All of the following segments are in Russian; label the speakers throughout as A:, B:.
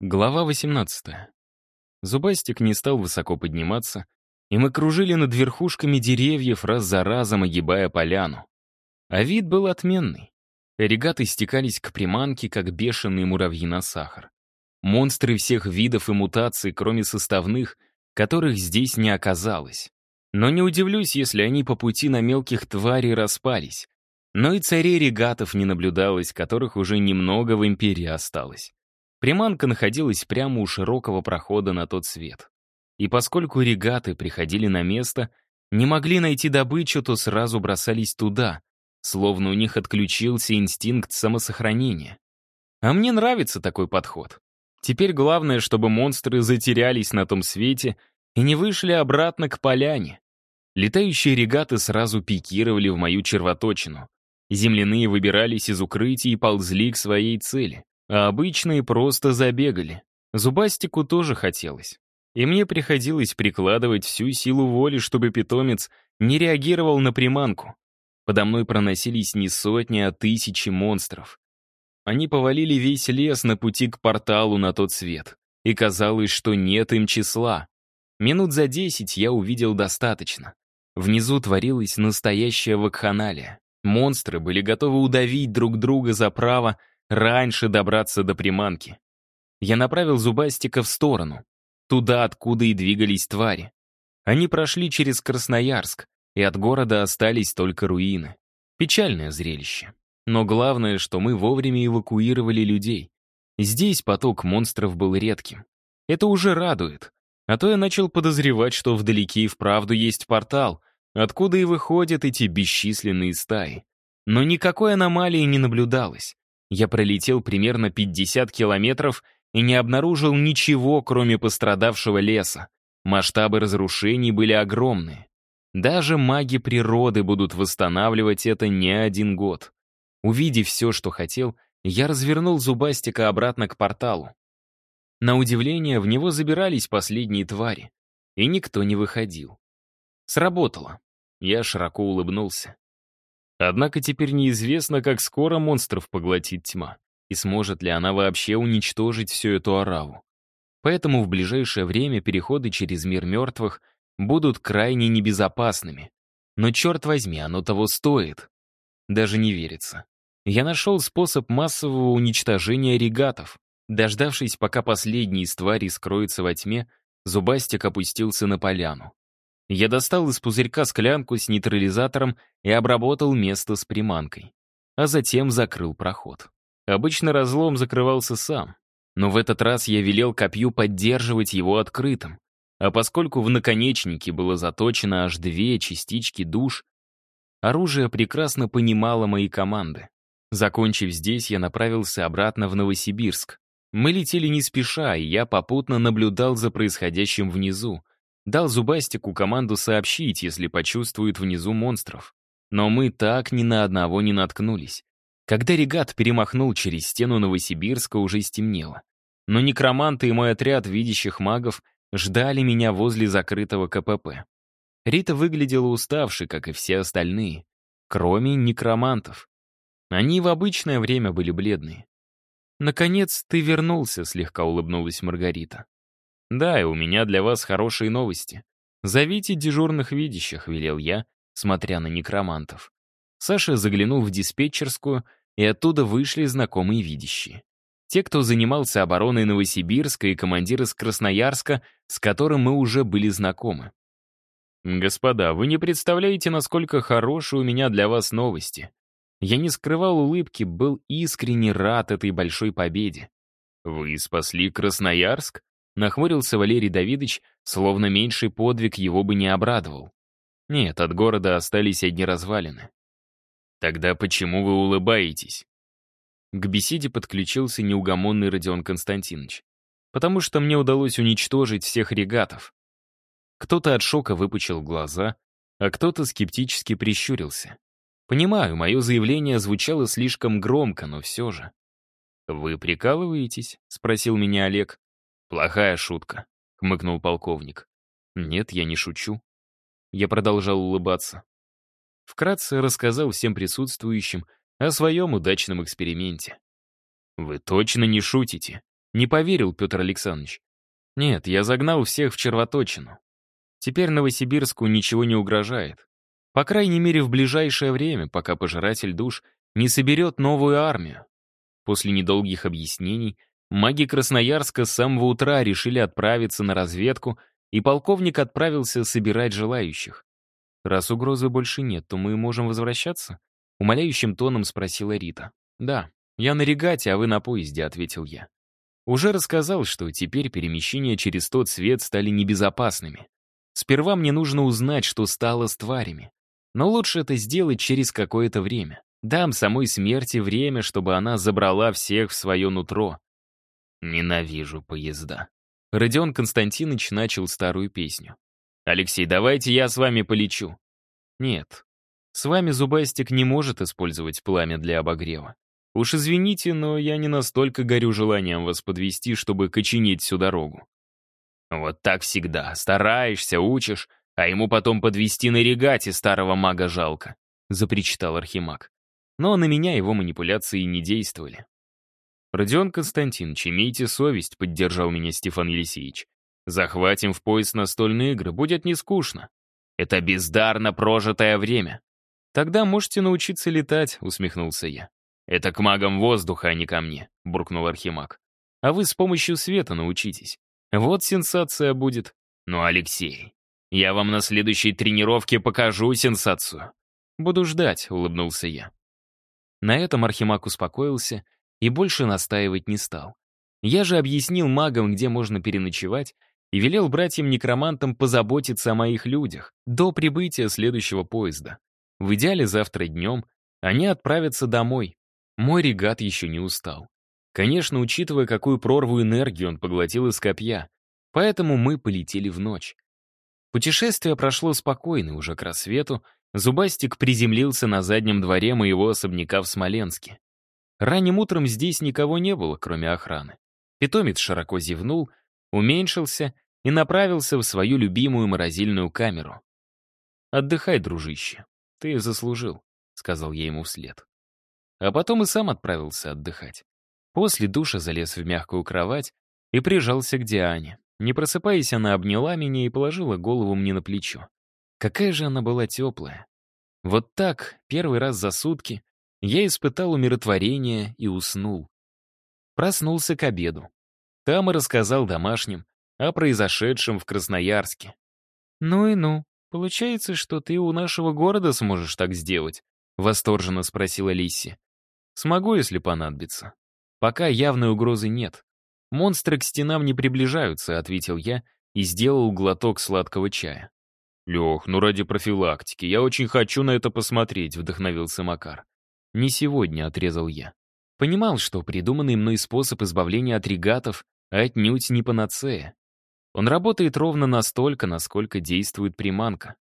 A: Глава 18. Зубастик не стал высоко подниматься, и мы кружили над верхушками деревьев, раз за разом огибая поляну. А вид был отменный. Регаты стекались к приманке, как бешеные муравьи на сахар. Монстры всех видов и мутаций, кроме составных, которых здесь не оказалось. Но не удивлюсь, если они по пути на мелких тварей распались. Но и царей регатов не наблюдалось, которых уже немного в империи осталось. Приманка находилась прямо у широкого прохода на тот свет. И поскольку регаты приходили на место, не могли найти добычу, то сразу бросались туда, словно у них отключился инстинкт самосохранения. А мне нравится такой подход. Теперь главное, чтобы монстры затерялись на том свете и не вышли обратно к поляне. Летающие регаты сразу пикировали в мою червоточину. Земляные выбирались из укрытий и ползли к своей цели а обычные просто забегали. Зубастику тоже хотелось. И мне приходилось прикладывать всю силу воли, чтобы питомец не реагировал на приманку. Подо мной проносились не сотни, а тысячи монстров. Они повалили весь лес на пути к порталу на тот свет. И казалось, что нет им числа. Минут за десять я увидел достаточно. Внизу творилась настоящая вакханалия. Монстры были готовы удавить друг друга за право раньше добраться до приманки. Я направил зубастика в сторону, туда, откуда и двигались твари. Они прошли через Красноярск, и от города остались только руины. Печальное зрелище. Но главное, что мы вовремя эвакуировали людей. Здесь поток монстров был редким. Это уже радует. А то я начал подозревать, что вдалеке и вправду есть портал, откуда и выходят эти бесчисленные стаи. Но никакой аномалии не наблюдалось. Я пролетел примерно 50 километров и не обнаружил ничего, кроме пострадавшего леса. Масштабы разрушений были огромные. Даже маги природы будут восстанавливать это не один год. Увидев все, что хотел, я развернул зубастика обратно к порталу. На удивление, в него забирались последние твари, и никто не выходил. Сработало. Я широко улыбнулся. Однако теперь неизвестно, как скоро монстров поглотит тьма, и сможет ли она вообще уничтожить всю эту ораву. Поэтому в ближайшее время переходы через мир мертвых будут крайне небезопасными. Но черт возьми, оно того стоит. Даже не верится. Я нашел способ массового уничтожения регатов. Дождавшись, пока последний из тварей скроется во тьме, Зубастик опустился на поляну. Я достал из пузырька склянку с нейтрализатором и обработал место с приманкой. А затем закрыл проход. Обычно разлом закрывался сам. Но в этот раз я велел копью поддерживать его открытым. А поскольку в наконечнике было заточено аж две частички душ, оружие прекрасно понимало мои команды. Закончив здесь, я направился обратно в Новосибирск. Мы летели не спеша, и я попутно наблюдал за происходящим внизу, Дал Зубастику команду сообщить, если почувствует внизу монстров. Но мы так ни на одного не наткнулись. Когда регат перемахнул через стену Новосибирска, уже стемнело. Но некроманты и мой отряд видящих магов ждали меня возле закрытого КПП. Рита выглядела уставшей, как и все остальные, кроме некромантов. Они в обычное время были бледные. «Наконец ты вернулся», — слегка улыбнулась Маргарита. «Да, и у меня для вас хорошие новости. Зовите дежурных видящих», — велел я, смотря на некромантов. Саша заглянул в диспетчерскую, и оттуда вышли знакомые видящие. Те, кто занимался обороной Новосибирска и командир из Красноярска, с которым мы уже были знакомы. «Господа, вы не представляете, насколько хорошие у меня для вас новости. Я не скрывал улыбки, был искренне рад этой большой победе. Вы спасли Красноярск? Нахмурился Валерий Давидович, словно меньший подвиг его бы не обрадовал. Нет, от города остались одни развалины. Тогда почему вы улыбаетесь? К беседе подключился неугомонный Родион Константинович. Потому что мне удалось уничтожить всех регатов. Кто-то от шока выпучил глаза, а кто-то скептически прищурился. Понимаю, мое заявление звучало слишком громко, но все же. «Вы прикалываетесь?» — спросил меня Олег. «Плохая шутка», — хмыкнул полковник. «Нет, я не шучу». Я продолжал улыбаться. Вкратце рассказал всем присутствующим о своем удачном эксперименте. «Вы точно не шутите?» Не поверил Петр Александрович. Нет, я загнал всех в червоточину. Теперь Новосибирску ничего не угрожает. По крайней мере, в ближайшее время, пока пожиратель душ не соберет новую армию. После недолгих объяснений маги Красноярска с самого утра решили отправиться на разведку, и полковник отправился собирать желающих. «Раз угрозы больше нет, то мы можем возвращаться?» Умоляющим тоном спросила Рита. «Да, я на регате, а вы на поезде», — ответил я. Уже рассказал, что теперь перемещения через тот свет стали небезопасными. Сперва мне нужно узнать, что стало с тварями. Но лучше это сделать через какое-то время. Дам самой смерти время, чтобы она забрала всех в свое нутро. Ненавижу поезда. Родион Константинович начал старую песню. «Алексей, давайте я с вами полечу». «Нет, с вами Зубастик не может использовать пламя для обогрева. Уж извините, но я не настолько горю желанием вас подвести, чтобы коченить всю дорогу. Вот так всегда. Стараешься, учишь, а ему потом подвести на регате старого мага жалко, запричитал Архимаг. Но на меня его манипуляции не действовали. «Родион Константинович, имейте совесть», — поддержал меня Стефан Елисеевич. «Захватим в пояс настольные игры, будет не скучно. Это бездарно прожитое время». «Тогда можете научиться летать», — усмехнулся я. «Это к магам воздуха, а не ко мне», — буркнул Архимаг. «А вы с помощью света научитесь. Вот сенсация будет». «Ну, Алексей, я вам на следующей тренировке покажу сенсацию». «Буду ждать», — улыбнулся я. На этом Архимаг успокоился и больше настаивать не стал. Я же объяснил магам, где можно переночевать, и велел братьям-некромантам позаботиться о моих людях до прибытия следующего поезда. В идеале завтра днем они отправятся домой, мой регат еще не устал. Конечно, учитывая, какую прорву энергии он поглотил из копья. Поэтому мы полетели в ночь. Путешествие прошло спокойно, уже к рассвету Зубастик приземлился на заднем дворе моего особняка в Смоленске. Ранним утром здесь никого не было, кроме охраны. Питомец широко зевнул, уменьшился и направился в свою любимую морозильную камеру. «Отдыхай, дружище, ты заслужил», — сказал я ему вслед. А потом и сам отправился отдыхать. После душа залез в мягкую кровать и прижался к Диане. Не просыпаясь, она обняла меня и положила голову мне на плечо. Какая же она была теплая. Вот так, первый раз за сутки, я испытал умиротворение и уснул. Проснулся к обеду. Там и рассказал домашним о произошедшем в Красноярске. «Ну и ну, получается, что ты у нашего города сможешь так сделать?» — восторженно спросила Лисси. Смогу, если понадобится. Пока явной угрозы нет. Монстры к стенам не приближаются, ответил я и сделал глоток сладкого чая. Лех, ну ради профилактики, я очень хочу на это посмотреть, вдохновился Макар. Не сегодня, отрезал я. Понимал, что придуманный мной способ избавления от регатов отнюдь не панацея. Он работает ровно настолько, насколько действует приманка.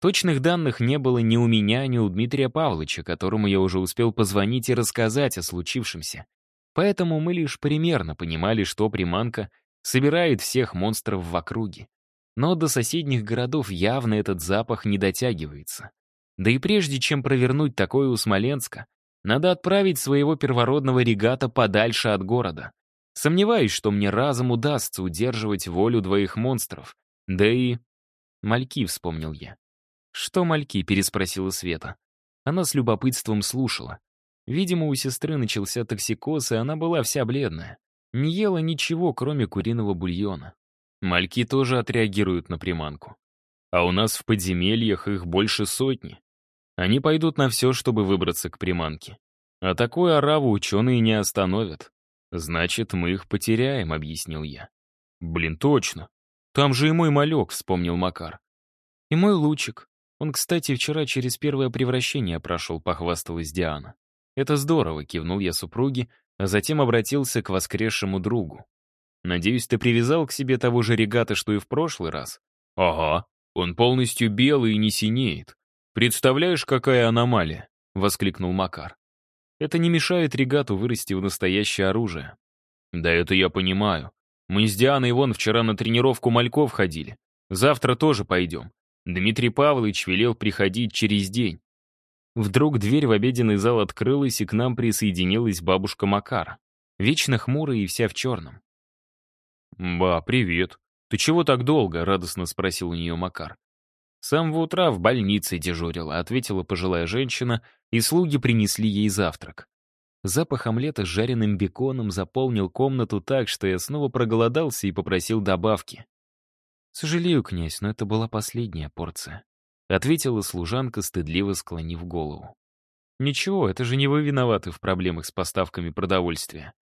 A: Точных данных не было ни у меня, ни у Дмитрия Павловича, которому я уже успел позвонить и рассказать о случившемся. Поэтому мы лишь примерно понимали, что приманка собирает всех монстров в округе. Но до соседних городов явно этот запах не дотягивается. Да и прежде чем провернуть такое у Смоленска, надо отправить своего первородного регата подальше от города. Сомневаюсь, что мне разом удастся удерживать волю двоих монстров. Да и... Мальки, вспомнил я. «Что мальки?» — переспросила Света. Она с любопытством слушала. Видимо, у сестры начался токсикоз, и она была вся бледная. Не ела ничего, кроме куриного бульона. Мальки тоже отреагируют на приманку. А у нас в подземельях их больше сотни. Они пойдут на все, чтобы выбраться к приманке. А такую ораву ученые не остановят. Значит, мы их потеряем, объяснил я. Блин, точно. Там же и мой малек, вспомнил Макар. И мой лучик. Он, кстати, вчера через первое превращение прошел, похвасталась Диана. «Это здорово», — кивнул я супруге, а затем обратился к воскресшему другу. «Надеюсь, ты привязал к себе того же регата, что и в прошлый раз?» «Ага, он полностью белый и не синеет. Представляешь, какая аномалия?» — воскликнул Макар. «Это не мешает регату вырасти в настоящее оружие». «Да это я понимаю. Мы с Дианой вон вчера на тренировку мальков ходили. Завтра тоже пойдем. Дмитрий Павлович велел приходить через день. Вдруг дверь в обеденный зал открылась, и к нам присоединилась бабушка Макара. Вечно хмурая и вся в черном. «Ба, привет. Ты чего так долго?» — радостно спросил у нее Макар. «С самого утра в больнице дежурила», — ответила пожилая женщина, и слуги принесли ей завтрак. Запах омлета с жареным беконом заполнил комнату так, что я снова проголодался и попросил добавки. «Сожалею, князь, но это была последняя порция», — ответила служанка, стыдливо склонив голову. «Ничего, это же не вы виноваты в проблемах с поставками продовольствия.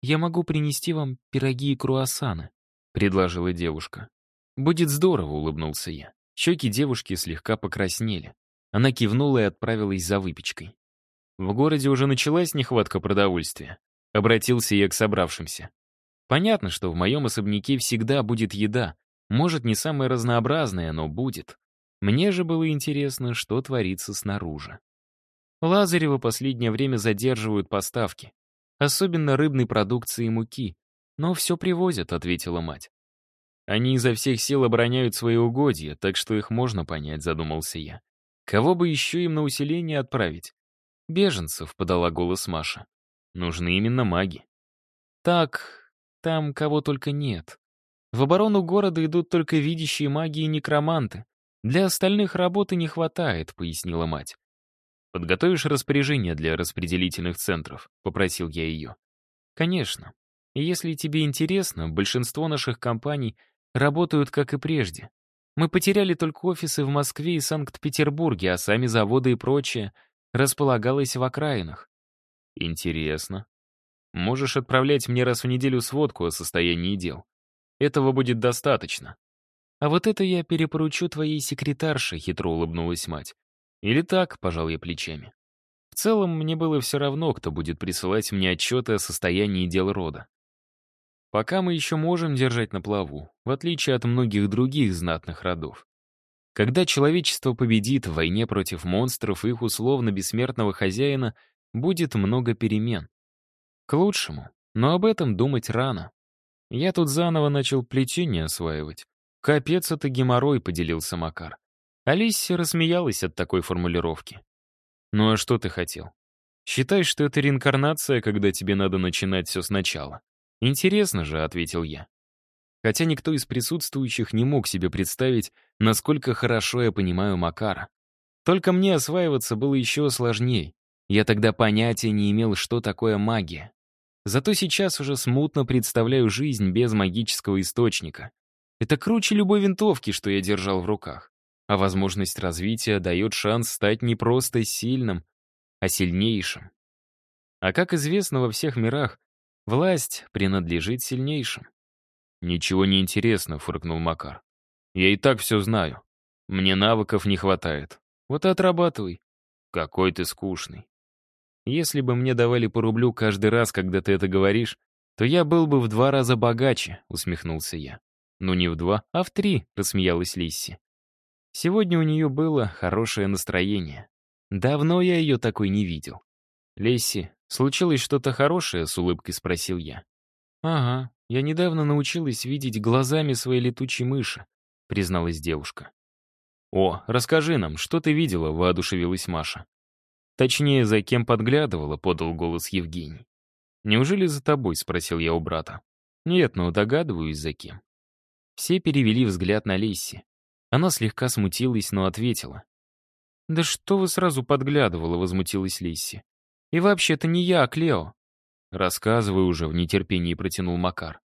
A: Я могу принести вам пироги и круассаны», — предложила девушка. «Будет здорово», — улыбнулся я. Щеки девушки слегка покраснели. Она кивнула и отправилась за выпечкой. В городе уже началась нехватка продовольствия. Обратился я к собравшимся. Понятно, что в моем особняке всегда будет еда. Может, не самая разнообразная, но будет. Мне же было интересно, что творится снаружи. Лазарева последнее время задерживают поставки. Особенно рыбной продукции и муки. Но все привозят, ответила мать. Они изо всех сил обороняют свои угодья, так что их можно понять, задумался я. Кого бы еще им на усиление отправить? Беженцев, подала голос Маша. Нужны именно маги. Так, там кого только нет. В оборону города идут только видящие маги и некроманты. Для остальных работы не хватает, пояснила мать. «Подготовишь распоряжение для распределительных центров?» — попросил я ее. «Конечно. Если тебе интересно, большинство наших компаний работают как и прежде. Мы потеряли только офисы в Москве и Санкт-Петербурге, а сами заводы и прочее располагалось в окраинах. Интересно. Можешь отправлять мне раз в неделю сводку о состоянии дел. Этого будет достаточно. А вот это я перепоручу твоей секретарше, хитро улыбнулась мать. Или так, пожал я плечами. В целом, мне было все равно, кто будет присылать мне отчеты о состоянии дел рода. Пока мы еще можем держать на плаву, в отличие от многих других знатных родов. Когда человечество победит в войне против монстров и их условно бессмертного хозяина, будет много перемен. К лучшему, но об этом думать рано. Я тут заново начал плетение осваивать. Капец это геморрой, поделился Макар. Алисия рассмеялась от такой формулировки. «Ну а что ты хотел? Считай, что это реинкарнация, когда тебе надо начинать все сначала. Интересно же», — ответил я. Хотя никто из присутствующих не мог себе представить, насколько хорошо я понимаю Макара. Только мне осваиваться было еще сложнее. Я тогда понятия не имел, что такое магия. Зато сейчас уже смутно представляю жизнь без магического источника. Это круче любой винтовки, что я держал в руках. А возможность развития дает шанс стать не просто сильным, а сильнейшим. А как известно во всех мирах, власть принадлежит сильнейшим. «Ничего не интересно», — фыркнул Макар. «Я и так все знаю. Мне навыков не хватает. Вот и отрабатывай. Какой ты скучный. Если бы мне давали по рублю каждый раз, когда ты это говоришь, то я был бы в два раза богаче», — усмехнулся я. «Ну не в два, а в три», — рассмеялась Лисси. Сегодня у нее было хорошее настроение. Давно я ее такой не видел. «Лесси, случилось что-то хорошее?» — с улыбкой спросил я. «Ага, я недавно научилась видеть глазами своей летучей мыши», — призналась девушка. «О, расскажи нам, что ты видела?» — воодушевилась Маша. «Точнее, за кем подглядывала?» — подал голос Евгений. «Неужели за тобой?» — спросил я у брата. «Нет, но догадываюсь, за кем». Все перевели взгляд на Лесси. Она слегка смутилась, но ответила. «Да что вы сразу подглядывала?» — возмутилась Лисси. «И вообще, это не я, а Клео». «Рассказывай уже», — в нетерпении протянул Макар.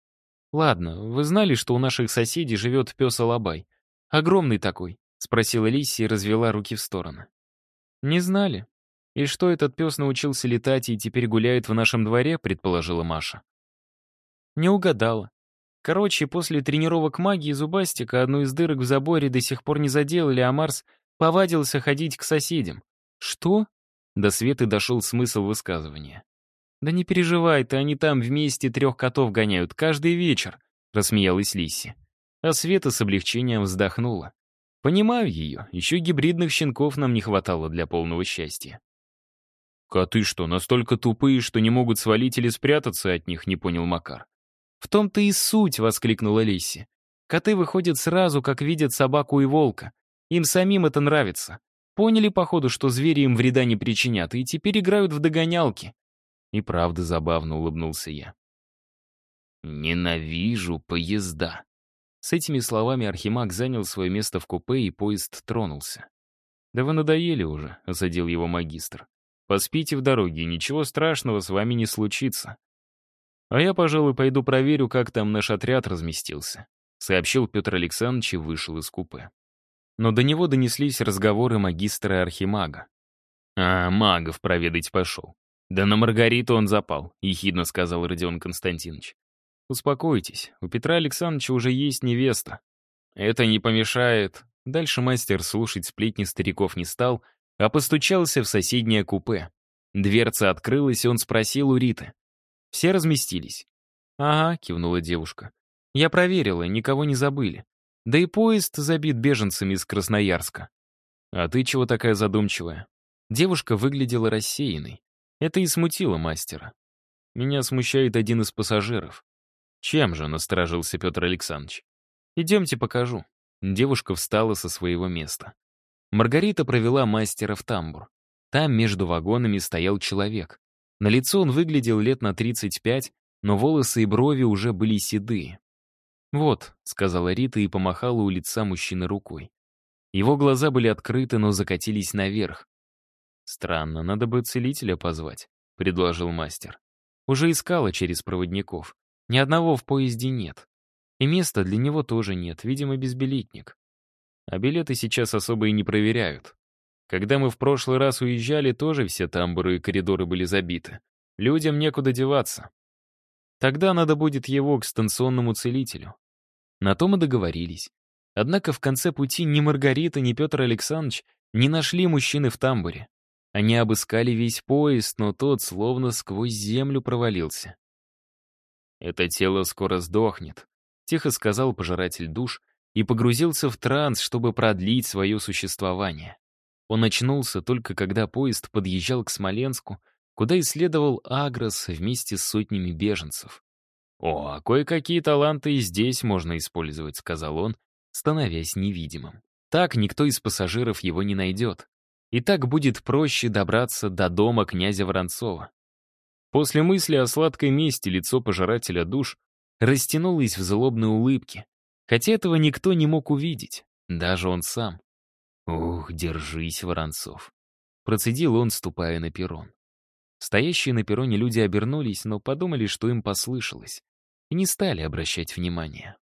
A: «Ладно, вы знали, что у наших соседей живет пес Алабай? Огромный такой», — спросила Лисси и развела руки в стороны. «Не знали. И что этот пес научился летать и теперь гуляет в нашем дворе?» — предположила Маша. Не угадала. Короче, после тренировок магии зубастика одну из дырок в заборе до сих пор не заделали, а Марс повадился ходить к соседям. Что? До Светы дошел смысл высказывания. «Да не переживай ты, они там вместе трех котов гоняют каждый вечер», — рассмеялась Лисси. А Света с облегчением вздохнула. «Понимаю ее, еще гибридных щенков нам не хватало для полного счастья». «Коты что, настолько тупые, что не могут свалить или спрятаться от них?» — не понял Макар. «В том-то и суть!» — воскликнула Лисси. «Коты выходят сразу, как видят собаку и волка. Им самим это нравится. Поняли, походу, что звери им вреда не причинят, и теперь играют в догонялки». И правда забавно улыбнулся я. Ненавижу поезда. С этими словами Архимаг занял свое место в купе, и поезд тронулся. «Да вы надоели уже», — осадил его магистр. «Поспите в дороге, ничего страшного с вами не случится». «А я, пожалуй, пойду проверю, как там наш отряд разместился», — сообщил Петр Александрович и вышел из купе. Но до него донеслись разговоры магистра и архимага. «А, магов проведать пошел. Да на Маргариту он запал», — ехидно сказал Родион Константинович. «Успокойтесь, у Петра Александровича уже есть невеста. Это не помешает». Дальше мастер слушать сплетни стариков не стал, а постучался в соседнее купе. Дверца открылась, и он спросил у Риты. «Все разместились?» «Ага», — кивнула девушка. «Я проверила, никого не забыли. Да и поезд забит беженцами из Красноярска». «А ты чего такая задумчивая?» Девушка выглядела рассеянной. Это и смутило мастера. «Меня смущает один из пассажиров. «Чем же?» — насторожился Петр Александрович. «Идемте покажу». Девушка встала со своего места. Маргарита провела мастера в тамбур. Там между вагонами стоял человек. На лицо он выглядел лет на 35, но волосы и брови уже были седые. «Вот», — сказала Рита и помахала у лица мужчины рукой. Его глаза были открыты, но закатились наверх. «Странно, надо бы целителя позвать», — предложил мастер. Уже искала через проводников. Ни одного в поезде нет. И места для него тоже нет, видимо, безбилетник. А билеты сейчас особо и не проверяют. Когда мы в прошлый раз уезжали, тоже все тамбуры и коридоры были забиты. Людям некуда деваться. Тогда надо будет его к станционному целителю. На то мы договорились. Однако в конце пути ни Маргарита, ни Петр Александрович не нашли мужчины в тамбуре. Они обыскали весь поезд, но тот словно сквозь землю провалился. «Это тело скоро сдохнет», — тихо сказал пожиратель душ и погрузился в транс, чтобы продлить свое существование. Он очнулся только когда поезд подъезжал к Смоленску, куда исследовал Агрос вместе с сотнями беженцев. «О, а кое-какие таланты и здесь можно использовать», — сказал он, становясь невидимым. Так никто из пассажиров его не найдет. И так будет проще добраться до дома князя Воронцова. После мысли о сладкой мести лицо пожирателя душ растянулось в злобной улыбке, хотя этого никто не мог увидеть, даже он сам. «Ух, держись, Воронцов!» Процедил он, ступая на перрон. Стоящие на перроне люди обернулись, но подумали, что им послышалось, и не стали обращать внимания.